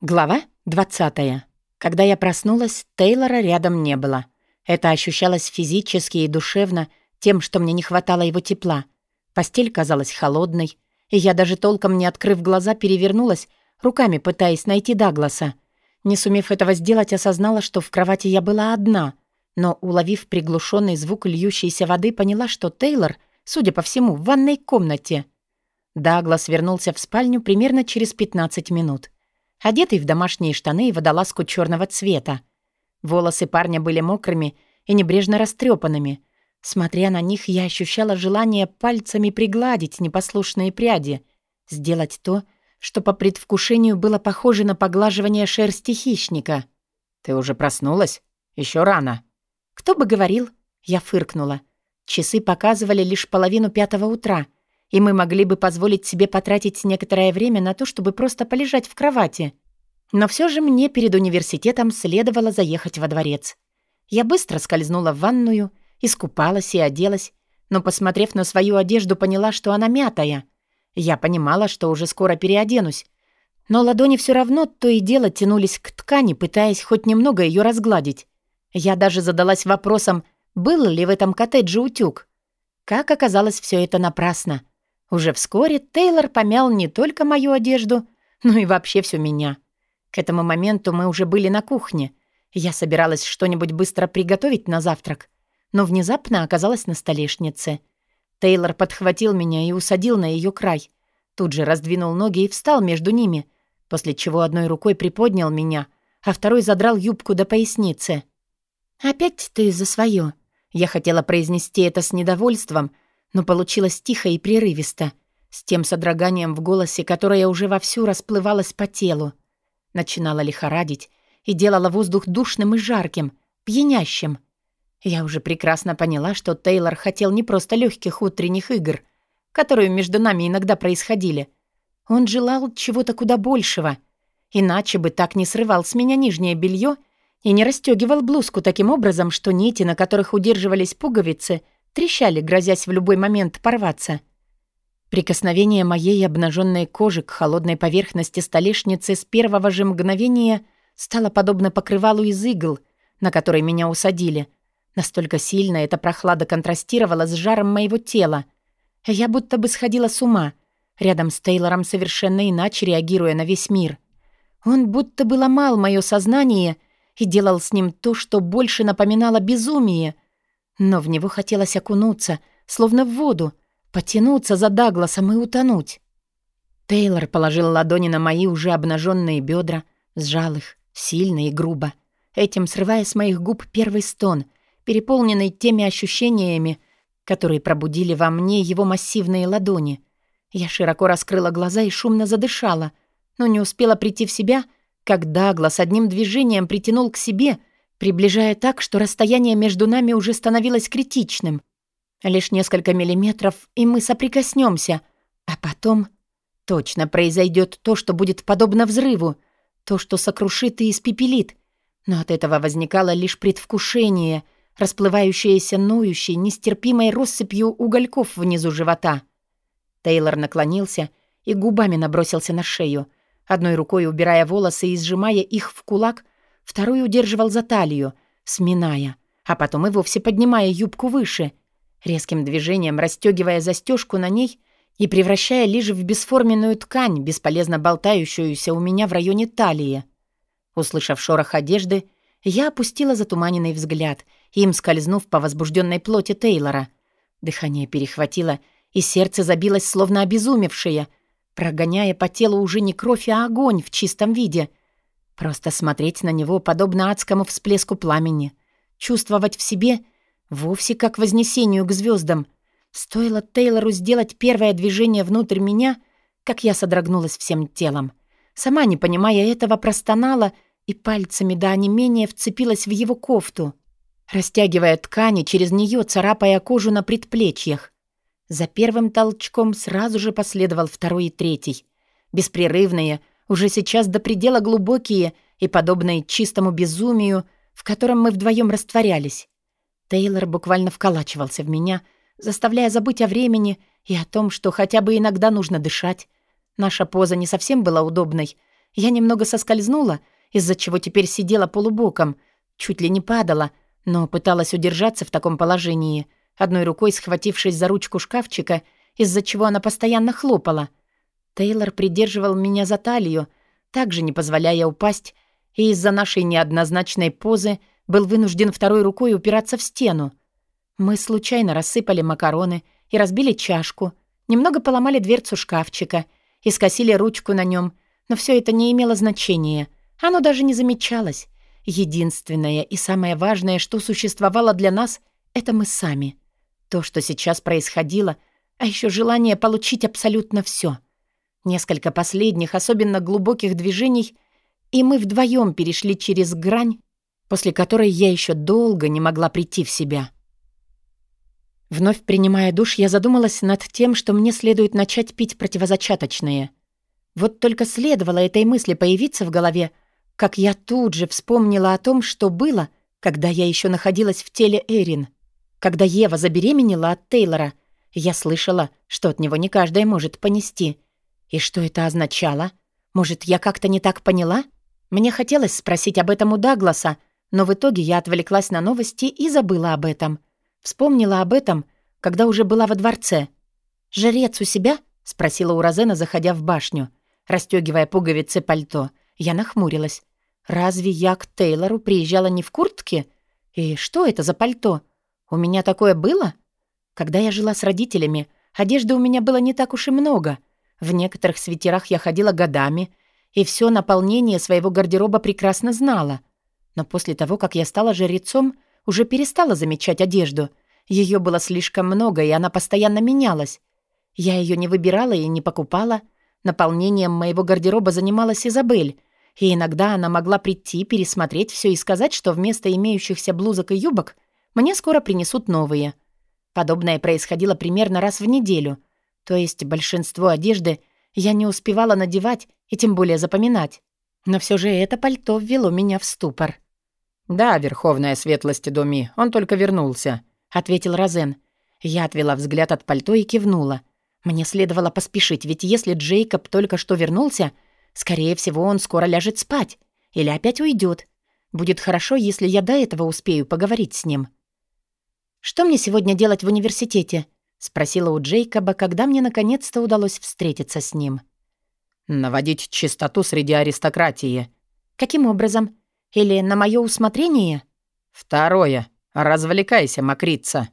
Глава 20. Когда я проснулась, Тейлора рядом не было. Это ощущалось физически и душевно тем, что мне не хватало его тепла. Постель казалась холодной, и я даже толком не открыв глаза перевернулась, руками пытаясь найти Дагласа. Не сумев этого сделать, осознала, что в кровати я была одна, но, уловив приглушенный звук льющейся воды, поняла, что Тейлор, судя по всему, в ванной комнате. Даглас вернулся в спальню примерно через 15 минут одетый в домашние штаны и водолазку черного цвета. Волосы парня были мокрыми и небрежно растрепанными. Смотря на них, я ощущала желание пальцами пригладить непослушные пряди, сделать то, что по предвкушению было похоже на поглаживание шерсти хищника. «Ты уже проснулась? Еще рано». «Кто бы говорил?» Я фыркнула. Часы показывали лишь половину пятого утра — и мы могли бы позволить себе потратить некоторое время на то, чтобы просто полежать в кровати. Но все же мне перед университетом следовало заехать во дворец. Я быстро скользнула в ванную, искупалась и оделась, но, посмотрев на свою одежду, поняла, что она мятая. Я понимала, что уже скоро переоденусь, но ладони все равно то и дело тянулись к ткани, пытаясь хоть немного ее разгладить. Я даже задалась вопросом, был ли в этом коттедже утюг. Как оказалось, все это напрасно. Уже вскоре Тейлор помял не только мою одежду, но и вообще всю меня. К этому моменту мы уже были на кухне. Я собиралась что-нибудь быстро приготовить на завтрак, но внезапно оказалась на столешнице. Тейлор подхватил меня и усадил на ее край. Тут же раздвинул ноги и встал между ними, после чего одной рукой приподнял меня, а второй задрал юбку до поясницы. «Опять ты за свое. Я хотела произнести это с недовольством — но получилось тихо и прерывисто, с тем содроганием в голосе, которое уже вовсю расплывалось по телу. Начинала лихорадить и делала воздух душным и жарким, пьянящим. Я уже прекрасно поняла, что Тейлор хотел не просто легких утренних игр, которые между нами иногда происходили. Он желал чего-то куда большего. Иначе бы так не срывал с меня нижнее белье и не расстегивал блузку таким образом, что нити, на которых удерживались пуговицы — трещали, грозясь в любой момент порваться. Прикосновение моей обнаженной кожи к холодной поверхности столешницы с первого же мгновения стало подобно покрывалу из игл, на который меня усадили. Настолько сильно эта прохлада контрастировала с жаром моего тела. Я будто бы сходила с ума, рядом с Тейлором совершенно иначе реагируя на весь мир. Он будто бы ломал мое сознание и делал с ним то, что больше напоминало безумие — но в него хотелось окунуться, словно в воду, потянуться за Дагласом и утонуть. Тейлор положил ладони на мои уже обнаженные бедра, сжал их, сильно и грубо, этим срывая с моих губ первый стон, переполненный теми ощущениями, которые пробудили во мне его массивные ладони. Я широко раскрыла глаза и шумно задышала, но не успела прийти в себя, как Даглас одним движением притянул к себе — приближая так, что расстояние между нами уже становилось критичным. Лишь несколько миллиметров, и мы соприкоснемся, а потом точно произойдет то, что будет подобно взрыву, то, что сокрушит и испепелит. Но от этого возникало лишь предвкушение, расплывающееся ноющей, нестерпимой россыпью угольков внизу живота. Тейлор наклонился и губами набросился на шею, одной рукой убирая волосы и сжимая их в кулак, Второй удерживал за талию, сминая, а потом и вовсе поднимая юбку выше, резким движением расстегивая застежку на ней и превращая лишь в бесформенную ткань, бесполезно болтающуюся у меня в районе талии. Услышав шорох одежды, я опустила затуманенный взгляд, им скользнув по возбужденной плоти Тейлора. Дыхание перехватило, и сердце забилось словно обезумевшее, прогоняя по телу уже не кровь, а огонь в чистом виде — Просто смотреть на него подобно адскому всплеску пламени. Чувствовать в себе вовсе как вознесению к звездам. Стоило Тейлору сделать первое движение внутрь меня, как я содрогнулась всем телом. Сама, не понимая этого, простонала и пальцами до онемения вцепилась в его кофту, растягивая ткани через нее, царапая кожу на предплечьях. За первым толчком сразу же последовал второй и третий. Беспрерывные, уже сейчас до предела глубокие и подобные чистому безумию, в котором мы вдвоем растворялись. Тейлор буквально вколачивался в меня, заставляя забыть о времени и о том, что хотя бы иногда нужно дышать. Наша поза не совсем была удобной, Я немного соскользнула, из-за чего теперь сидела полубоком, чуть ли не падала, но пыталась удержаться в таком положении, одной рукой схватившись за ручку шкафчика, из-за чего она постоянно хлопала. Тейлор придерживал меня за талию, также не позволяя упасть, и из-за нашей неоднозначной позы был вынужден второй рукой упираться в стену. Мы случайно рассыпали макароны и разбили чашку, немного поломали дверцу шкафчика и скосили ручку на нем, но все это не имело значения. Оно даже не замечалось. Единственное и самое важное, что существовало для нас, это мы сами. То, что сейчас происходило, а еще желание получить абсолютно все. Несколько последних, особенно глубоких движений, и мы вдвоем перешли через грань, после которой я еще долго не могла прийти в себя. Вновь принимая душ, я задумалась над тем, что мне следует начать пить противозачаточные. Вот только следовало этой мысли появиться в голове, как я тут же вспомнила о том, что было, когда я еще находилась в теле Эрин. Когда Ева забеременела от Тейлора, я слышала, что от него не каждая может понести. И что это означало? Может, я как-то не так поняла? Мне хотелось спросить об этом у Дагласа, но в итоге я отвлеклась на новости и забыла об этом. Вспомнила об этом, когда уже была во дворце. «Жрец у себя?» — спросила у Розена, заходя в башню. Растёгивая пуговицы пальто, я нахмурилась. «Разве я к Тейлору приезжала не в куртке? И что это за пальто? У меня такое было?» Когда я жила с родителями, одежды у меня было не так уж и много. В некоторых свитерах я ходила годами, и все наполнение своего гардероба прекрасно знала. Но после того, как я стала жрецом, уже перестала замечать одежду. Ее было слишком много, и она постоянно менялась. Я ее не выбирала и не покупала. Наполнением моего гардероба занималась Изабель, и иногда она могла прийти, пересмотреть все и сказать, что вместо имеющихся блузок и юбок мне скоро принесут новые. Подобное происходило примерно раз в неделю. То есть большинство одежды я не успевала надевать и тем более запоминать. Но все же это пальто ввело меня в ступор. «Да, Верховная Светлость Доми, он только вернулся», — ответил Розен. Я отвела взгляд от пальто и кивнула. Мне следовало поспешить, ведь если Джейкоб только что вернулся, скорее всего, он скоро ляжет спать или опять уйдет. Будет хорошо, если я до этого успею поговорить с ним. «Что мне сегодня делать в университете?» — спросила у Джейкоба, когда мне наконец-то удалось встретиться с ним. «Наводить чистоту среди аристократии». «Каким образом?» Или на мое усмотрение?» «Второе. Развлекайся, мокрица».